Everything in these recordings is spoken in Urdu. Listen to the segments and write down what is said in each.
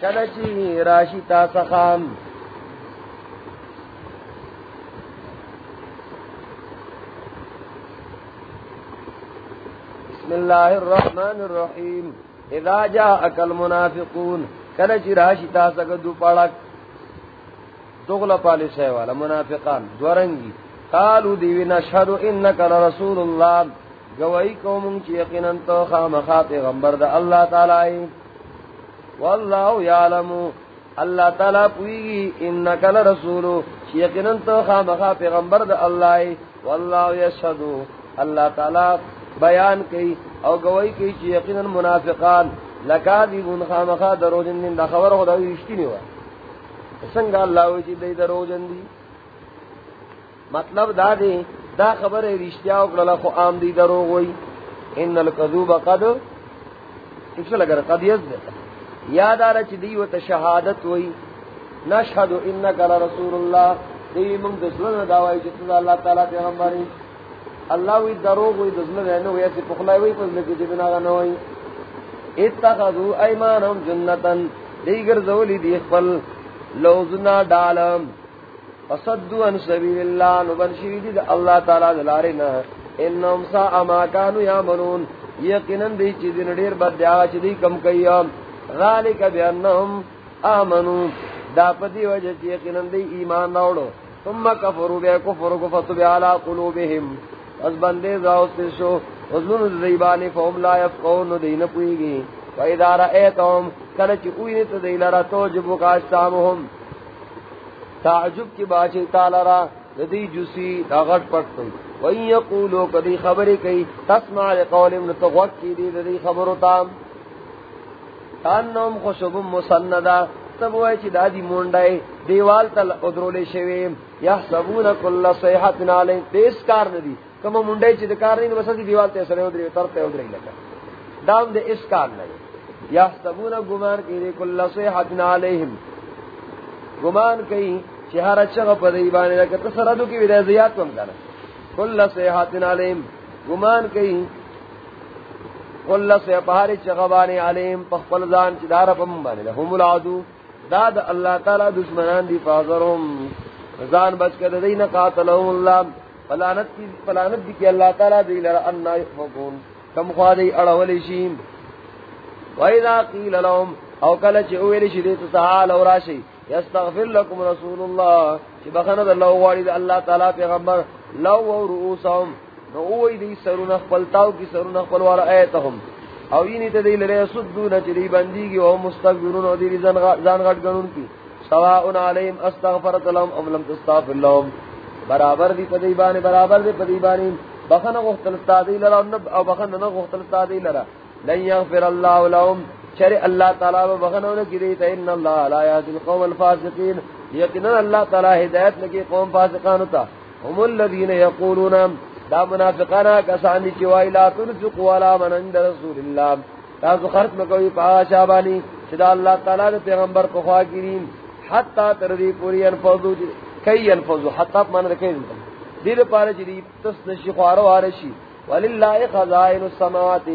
کلچی راشی تا سخام۔ بسم اللہ الرحمن الرحیم۔ اذا جاءك المنافقون۔ کلچی راشی تا سکدو پڑک دغلا پالی سیوالا منافقان۔ دورنگی قالو دیوی نشهدو انکا لرسول اللہ۔ گواہی قوم چی یقینا تو خامخا پیغمبر دا اللہ تعالی واللہ یعلم. اللہ تعالی پوئی انکا لرسول. یقینا تو خامخا پیغمبر دا اللہ واللہ یشهدو اللہ تعالی بیان کی او گواہی کی چی یقینا منافقان. لکاذبون خامخا دروجن دین دا خبر خدا ویشتی نہیں ہوا سنگا اللہ وی دی دروجن دی. مطلب دا دی، دا خبر رشتیا اکڑلا خو عام دی دروغ وی ان القذوب قد کس لگر قد یزد. یاد آرہ چی دی و تشہادت وی نشہد انکا لرسول اللہ دی من دسلن دعوائی جتنا اللہ تعالیٰ پیغمبری اللہ وی دروغ وی دسلن رہنو وی ایسی پخلائی وی پس لکی جبنا غنوی اتخذو ایمانم جنتن دیگر زولی دی اخفل لوزنا ڈالم فصدو ان سبیل اللہ نبن شریدی دا اللہ تعالی دلارنا انہم سا اما کانو یامنون یقیناً دی چیزی نڈیر بد دیا چیزی کم کئی غالک بی انہم آمنون دا پتی وجہ چی یقیناً دی ایمان نوڑو ثم کفرو بے کفر کفتو بی علا قلوبہم. از بندے زاوستی شو. وزنون زیبانی فهم لا یفقون دی نپوئی گی وَإِذَا رَأَيْتَهُمْ كَلَچِ اُوِنِتَ دِيلَرَ تُوجِبُ كَاشْتَامُهُمْ تعجب کی باچی تالرا ردی جسی دا غٹ پٹ پئی وین یقولو، کدی خبری کئی، تسمع لقول ابن تغوک کی دی دی خبرو تام. تاننوم خوشب مسندا. سب وای چی دادی مونڈای، دیوال تل ادرولی شوی. یحسبون کل صیحت نالی دیس کار ندی. کما مونڈای چی دکار نہیں بس دی دیوال تے سرے ادری ترتے ادری لگا. دام دے اس کار نہیں یحسبون گمان کی دی کل صیحت نالیہم گمان کئی چہارا چغ پدی بانے لگا. تسردو کی ودہ زیاد کم کرنا کل صیحاتن علیم گمان کئی کل صیح پہاری چغ بانے علیم پخپل زان چی دارا پم بانے لہم العدو داد اللہ تعالی دشمنان دی فاظرهم زان بچ کر دین قاتلهم اللہ. فلانت کی فلانت دی کی اللہ تعالی دی لرا انا یفقون کم خوادی اڑولی شیم وَإِذَا قِيلَ لَهُمْ، او کل چی اویلی شدیت تعال اور راشی. یستغفر لكم رسول الله چې بخنه د الله واړي د الله تعالی پیغمبر. لو او رؤوسهم نو وې دې سرونه خپل تاو کی سرونه خپل ور ایتهم. او یې ته دې لره سدو نه چې دې بنديږي او مستغفرون او دې ځان غټ غنون کی سواء علیهم استغفرت لهم ام لم تستغفر لهم. برابر دی پدی باندې، برابر دی پدی باندې. بخنه غختل استادی لرا او بخنه نه غختل استادی لرا لن يغفر الله لهم. شر اللہ تعالی و بغنو نے کی دیتا ان اللہ لا یهدی القوم الفاسقین. یقینا اللہ تعالی ہدایت لگی قوم فاسقان ہوتا هم الذين يقولون دا منافقان کسان دی چوای لا تنفقوا ولا من عند رسول اللہ. تا خرچ میں کوئی پاشا بانی شدا اللہ تعالی نے پیغمبر کو خوا کریم حتا تردی پوری انفذو جی، کئی انفذو حتا من رکھے دیر پارے جری جی تسنشی خوارو آرشی. وللہ خزائن السماوات.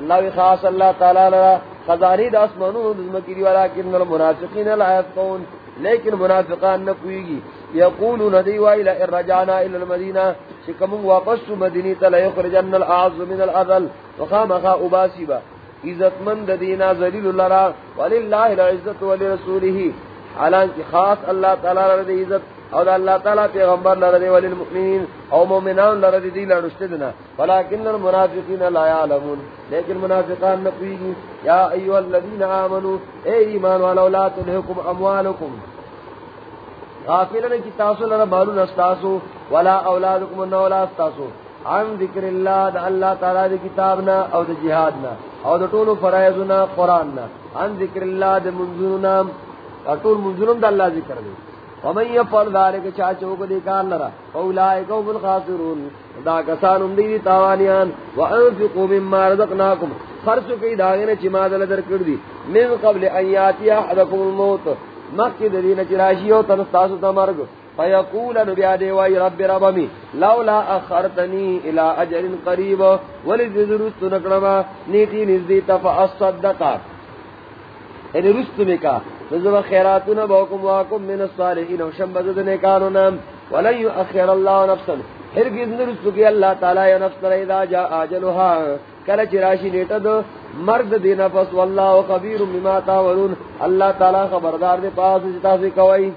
اللہ خاص اللہ تعالی لرا، خزانی دا اسمانو دزمکی والا کن المنافقین لا یفقون لیکن منافقان نہ کوئی گی یقولون دی وایلا ارجانا الى المدینہ شکم واپس تو مدینی تل یخرجن الاعز من الاذل وخامخا اباسبا عزت مند دینا ذلیل لرا. وللہ العزت ولرسوله. حالانکہ خاص اللہ تعالی رضی عزت او دا اللہ تعالی پیغمبر لرد ولی المؤمنین او مومنان لرد دی لرشتدنا ولیکن المنافقین لا یعلمون. لیکن منافقان نقویگی یا ایوہ الذین آمنوا اے ایمان والا لا تلحکم اموالکم. غافلن کی تاسو لرد مالون استاسو ولا اولادکم انہو لا استاسو. عن ذکر اللہ، دا اللہ تعالی دی کتابنا او دا جہادنا، او دا طول فرائضنا، قرآننا. عن ذکر اللہ دا منزلنا طول منزلن دا اللہ ذکر دی. ومن يفعل ذلك چاچو کو دیکار لرا اولائک هم الخاسرون. دا کسان هم دی تاوانیان، وانفقوا مما رزقناكم خرچ کی داغنے چما دل در کر من قبل ان یاتی احدکم الموت. مکہ دین چراشی او تن تاس تمرگ فیقول نبی ادی وای رب ربمی، لولا اخرتنی الى اجل قریب. ولذ ذرت نقرما نیتی نزدی تفاصدق یعنی رست میں کا نظر خیراتنا بوکم واکم من الصالحین و شمبزد نیکانونا ولن یؤخر اللہ نفسا ہرگز نرست کی اللہ تعالی یا نفس اذا جا آجلها کل چراشی نیتا دو مرد دی نفس واللہ خبیر مما تاولون اللہ تعالی خبردار دے پاس جتا سے کوئی